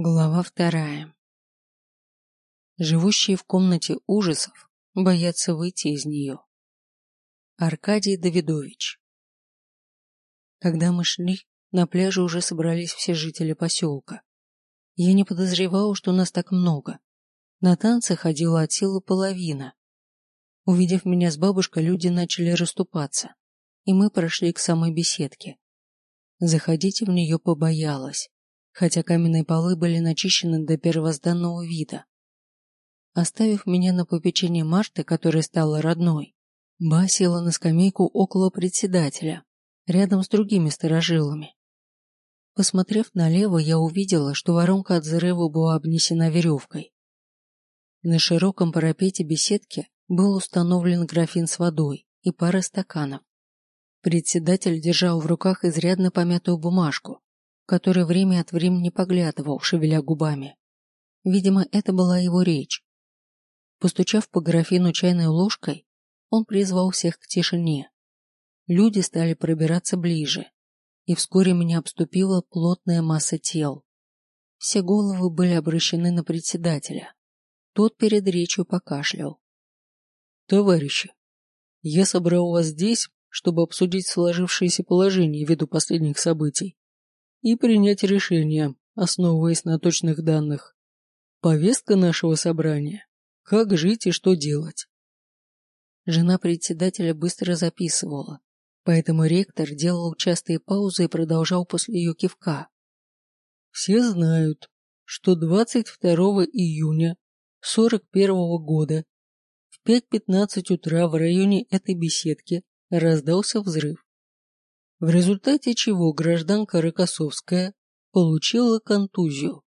Глава вторая. Живущие в комнате ужасов боятся выйти из нее. Аркадий Давидович. Когда мы шли, на пляже уже собрались все жители поселка. Я не подозревал, что нас так много. На танцы ходила от силы половина. Увидев меня с бабушкой, люди начали расступаться, и мы прошли к самой беседке. Заходить в нее побоялась хотя каменные полы были начищены до первозданного вида. Оставив меня на попечение Марты, которая стала родной, Ба села на скамейку около председателя, рядом с другими сторожилами. Посмотрев налево, я увидела, что воронка от взрыва была обнесена веревкой. На широком парапете беседки был установлен графин с водой и пара стаканов. Председатель держал в руках изрядно помятую бумажку, который время от времени поглядывал, шевеля губами. Видимо, это была его речь. Постучав по графину чайной ложкой, он призвал всех к тишине. Люди стали пробираться ближе, и вскоре меня обступила плотная масса тел. Все головы были обращены на председателя. Тот перед речью покашлял. «Товарищи, я собрал вас здесь, чтобы обсудить сложившееся положение ввиду последних событий и принять решение, основываясь на точных данных. Повестка нашего собрания – как жить и что делать. Жена председателя быстро записывала, поэтому ректор делал частые паузы и продолжал после ее кивка. Все знают, что 22 июня 41 года в 5.15 утра в районе этой беседки раздался взрыв в результате чего гражданка Рокоссовская получила контузию.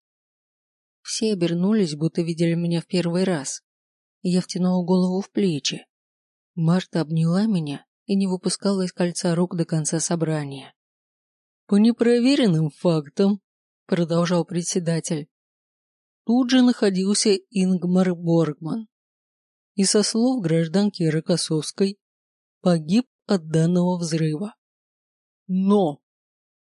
Все обернулись, будто видели меня в первый раз. Я втянула голову в плечи. Марта обняла меня и не выпускала из кольца рук до конца собрания. «По непроверенным фактам», — продолжал председатель, тут же находился Ингмар Боргман. И со слов гражданки Рокоссовской погиб от данного взрыва. Но!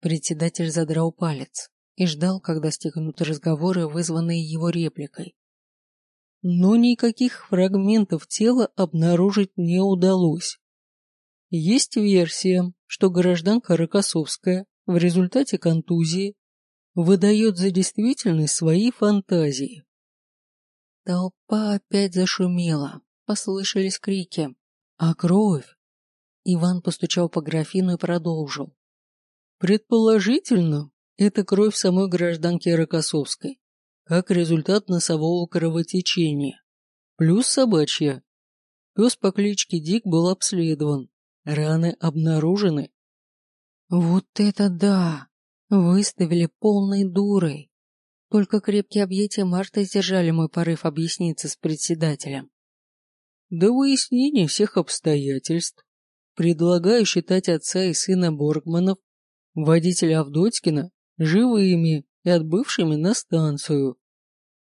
Председатель задрал палец и ждал, когда стихнут разговоры, вызванные его репликой. Но никаких фрагментов тела обнаружить не удалось. Есть версия, что гражданка Рокоссовская в результате контузии выдает за действительность свои фантазии. Толпа опять зашумела, послышались крики. А кровь? Иван постучал по графину и продолжил. Предположительно, это кровь самой гражданки Рокоссовской, как результат носового кровотечения, плюс собачья. Пес по кличке Дик был обследован, раны обнаружены. Вот это да! Выставили полной дурой. Только крепкие объятия Марта сдержали мой порыв объясниться с председателем. До выяснения всех обстоятельств Предлагаю считать отца и сына Боргманов, водителя Авдотькина, живыми и отбывшими на станцию.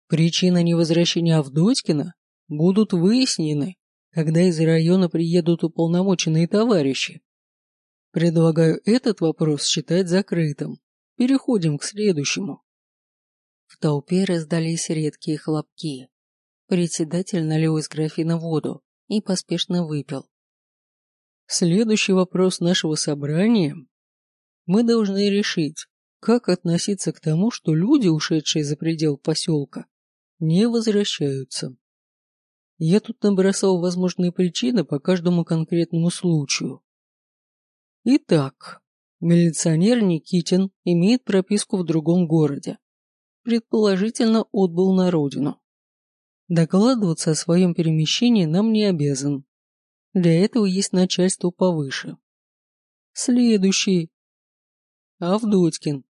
Причина невозвращения Авдотькина будут выяснены, когда из района приедут уполномоченные товарищи. Предлагаю этот вопрос считать закрытым. Переходим к следующему. В толпе раздались редкие хлопки. Председатель налил из графина воду и поспешно выпил. Следующий вопрос нашего собрания. Мы должны решить, как относиться к тому, что люди, ушедшие за предел поселка, не возвращаются. Я тут набросал возможные причины по каждому конкретному случаю. Итак, милиционер Никитин имеет прописку в другом городе. Предположительно, отбыл на родину. Докладываться о своем перемещении нам не обязан. Для этого есть начальство повыше. Следующий. Авдотькин.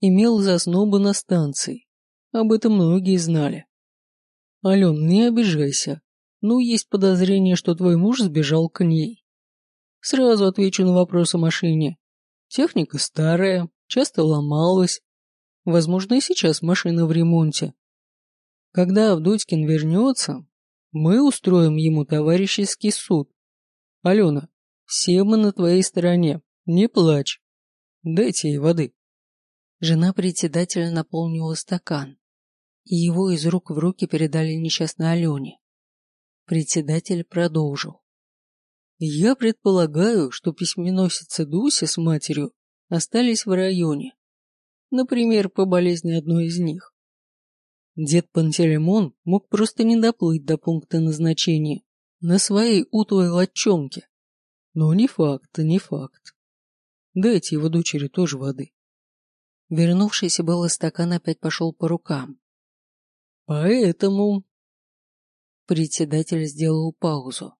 Имел зазнобы на станции. Об этом многие знали. Ален, не обижайся. Ну, есть подозрение, что твой муж сбежал к ней. Сразу отвечу на вопрос о машине. Техника старая, часто ломалась. Возможно, и сейчас машина в ремонте. Когда Авдотькин вернется, мы устроим ему товарищеский суд. Алена, все мы на твоей стороне. Не плачь. Дайте ей воды. Жена председателя наполнила стакан, и его из рук в руки передали несчастной Алене. Председатель продолжил. «Я предполагаю, что письменосица Дуся с матерью остались в районе. Например, по болезни одной из них. Дед Пантелеймон мог просто не доплыть до пункта назначения на своей утлой лодчонке. Но не факт, не факт. Дайте его дочери тоже воды. Вернувшийся был стакан опять пошел по рукам. Поэтому... Председатель сделал паузу.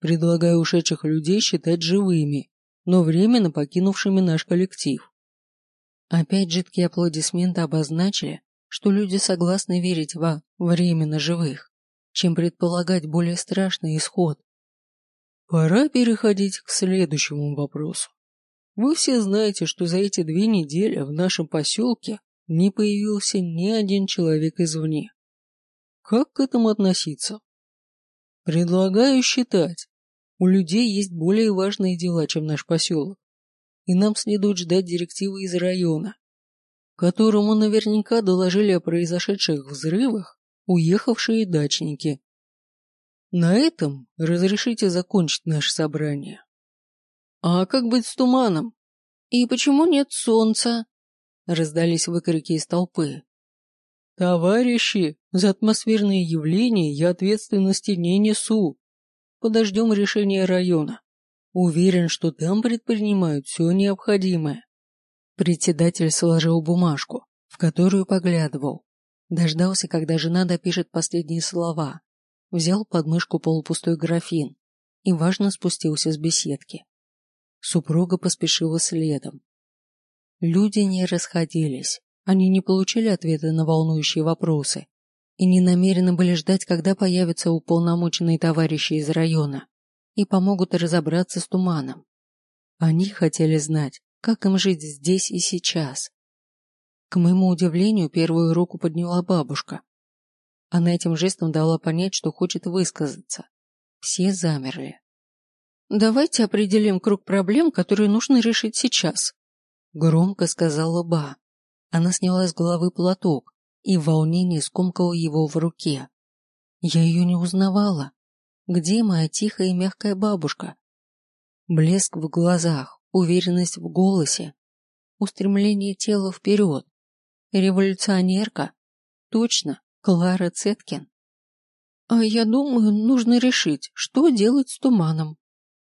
Предлагаю ушедших людей считать живыми, но временно покинувшими наш коллектив. Опять жидкие аплодисменты обозначили, что люди согласны верить во временно живых, чем предполагать более страшный исход. Пора переходить к следующему вопросу. Вы все знаете, что за эти две недели в нашем поселке не появился ни один человек извне. Как к этому относиться? Предлагаю считать, у людей есть более важные дела, чем наш поселок, и нам следует ждать директивы из района, которому наверняка доложили о произошедших взрывах уехавшие дачники. На этом разрешите закончить наше собрание. А как быть с туманом? И почему нет солнца? Раздались выкрики из толпы. Товарищи, за атмосферные явления я ответственности не несу. Подождем решения района. Уверен, что там предпринимают все необходимое. Председатель сложил бумажку, в которую поглядывал. Дождался, когда жена допишет последние слова. Взял под мышку полупустой графин и важно спустился с беседки. Супруга поспешила следом. Люди не расходились. Они не получили ответа на волнующие вопросы и не намерены были ждать, когда появятся уполномоченные товарищи из района и помогут разобраться с туманом. Они хотели знать, как им жить здесь и сейчас. К моему удивлению, первую руку подняла бабушка. Она этим жестом дала понять, что хочет высказаться. Все замерли. «Давайте определим круг проблем, которые нужно решить сейчас», — громко сказала Ба. Она сняла с головы платок и в волнении скомкала его в руке. Я ее не узнавала. Где моя тихая и мягкая бабушка? Блеск в глазах, уверенность в голосе, устремление тела вперед. Революционерка? Точно, Клара Цеткин. А я думаю, нужно решить, что делать с туманом.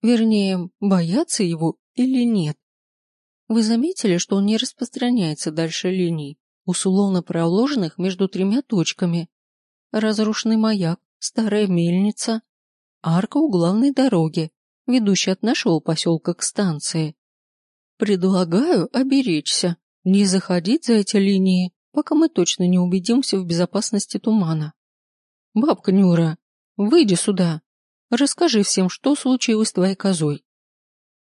Вернее, бояться его или нет. Вы заметили, что он не распространяется дальше линий, условно проложенных между тремя точками? Разрушенный маяк, старая мельница, арка у главной дороги, ведущая от нашего поселка к станции. Предлагаю оберечься, не заходить за эти линии, пока мы точно не убедимся в безопасности тумана. Бабка Нюра, выйди сюда, Расскажи всем, что случилось с твоей козой.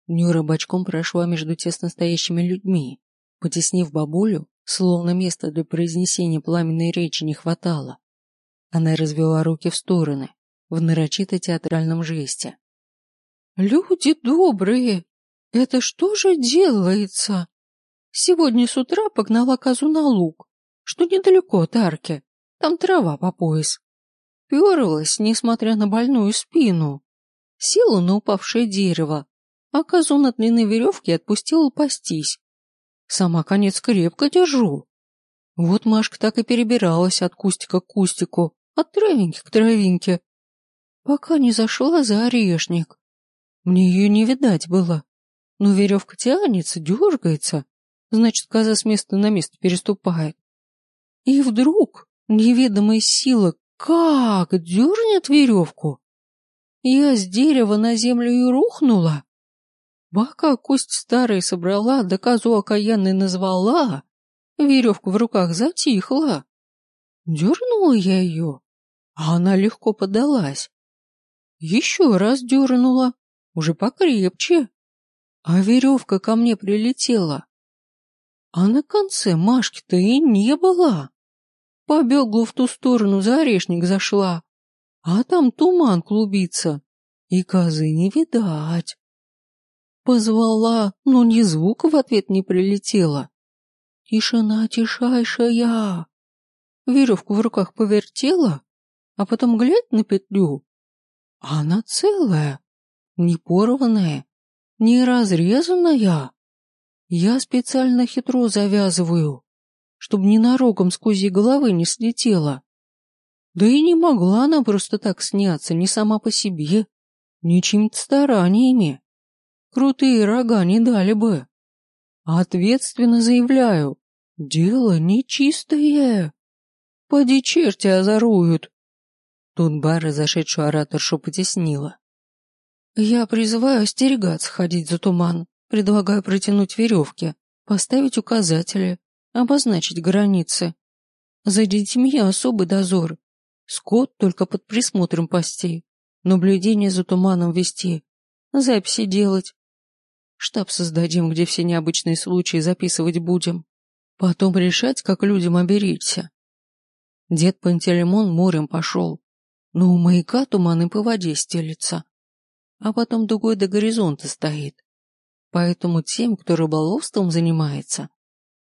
Нюра бочком прошла между тесно стоящими людьми, потеснив бабулю, словно места для произнесения пламенной речи не хватало. Она развела руки в стороны, в нарочито театральном жесте. «Люди добрые! Это что же делается? Сегодня с утра погнала козу на луг, что недалеко от арки, там трава по пояс. Перлась, несмотря на больную спину. Села на упавшее дерево, а козу на длинной веревке отпустила пастись. Сама конец крепко держу. Вот Машка так и перебиралась от кустика к кустику, от травинки к травинке, пока не зашла за орешник. Мне ее не видать было, но веревка тянется, дергается, значит, коза с места на место переступает. И вдруг неведомая сила как дернет веревку? Я с дерева на землю и рухнула. Бака кость старой собрала, да козу окаянной назвала. Веревка в руках затихла. Дернула я ее, а она легко подалась. Еще раз дернула, уже покрепче. А веревка ко мне прилетела. А на конце Машки-то и не было. Побегла в ту сторону, за орешник зашла. А там туман клубится, и козы не видать. Позвала, но ни звука в ответ не прилетело. Тишина тишайшая. Веревку в руках повертела, а потом глядь на петлю. Она целая, не порванная, не разрезанная. Я специально хитро завязываю, чтобы ненароком с козьей головы не слетела. Да и не могла она просто так сняться, не сама по себе, ни чьими-то стараниями. Крутые рога не дали бы. Ответственно заявляю, дело нечистое. Поди черти озоруют. Тут Барра зашедшую ораторшу потеснила. Я призываю остерегаться ходить за туман, предлагаю протянуть веревки, поставить указатели, обозначить границы. За детьми особый дозор. Скот только под присмотром пасти, наблюдение за туманом вести, записи делать. Штаб создадим, где все необычные случаи записывать будем. Потом решать, как людям оберечься. Дед Пантелеймон морем пошел, но у маяка туман и по воде стелится, а потом дугой до горизонта стоит. Поэтому тем, кто рыболовством занимается,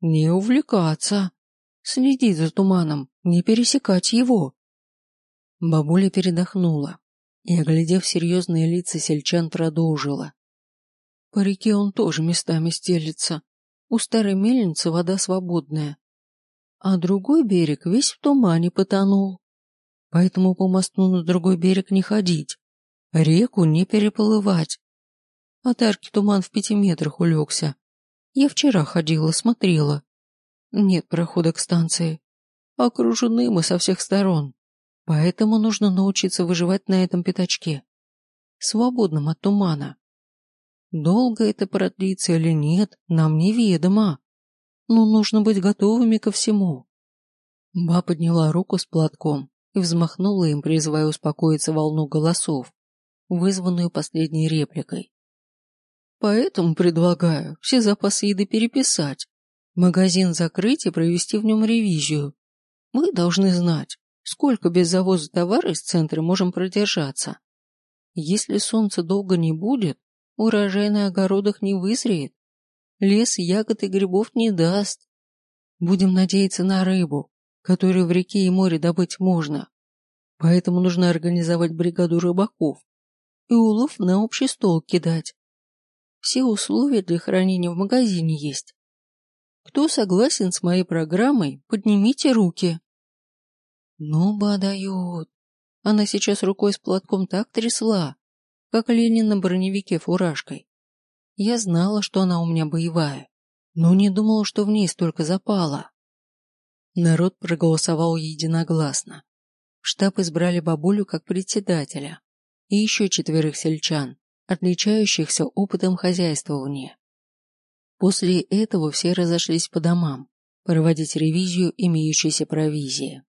не увлекаться, следить за туманом, не пересекать его. Бабуля передохнула и, оглядев серьезные лица сельчан, продолжила. По реке он тоже местами стелится. У старой мельницы вода свободная. А другой берег весь в тумане потонул. Поэтому по мосту на другой берег не ходить, реку не переплывать. От арки туман в пяти метрах улегся. Я вчера ходила, смотрела. Нет прохода к станции. Окружены мы со всех сторон. Поэтому нужно научиться выживать на этом пятачке. Свободном от тумана. Долго это продлится или нет, нам неведомо. Но нужно быть готовыми ко всему. Ба подняла руку с платком и взмахнула им, призывая успокоиться волну голосов, вызванную последней репликой. Поэтому предлагаю все запасы еды переписать, магазин закрыть и провести в нем ревизию. Мы должны знать, Сколько без завоза товара из центра можем продержаться? Если солнца долго не будет, урожай на огородах не вызреет. Лес ягод и грибов не даст. Будем надеяться на рыбу, которую в реке и море добыть можно. Поэтому нужно организовать бригаду рыбаков и улов на общий стол кидать. Все условия для хранения в магазине есть. Кто согласен с моей программой, поднимите руки. Ну, ба дает. Она сейчас рукой с платком так трясла, как Ленин на броневике фуражкой. Я знала, что она у меня боевая, но не думала, что в ней столько запала. Народ проголосовал единогласно. В штаб избрали бабулю как председателя и еще четверых сельчан, отличающихся опытом хозяйствования. После этого все разошлись по домам проводить ревизию имеющейся провизии.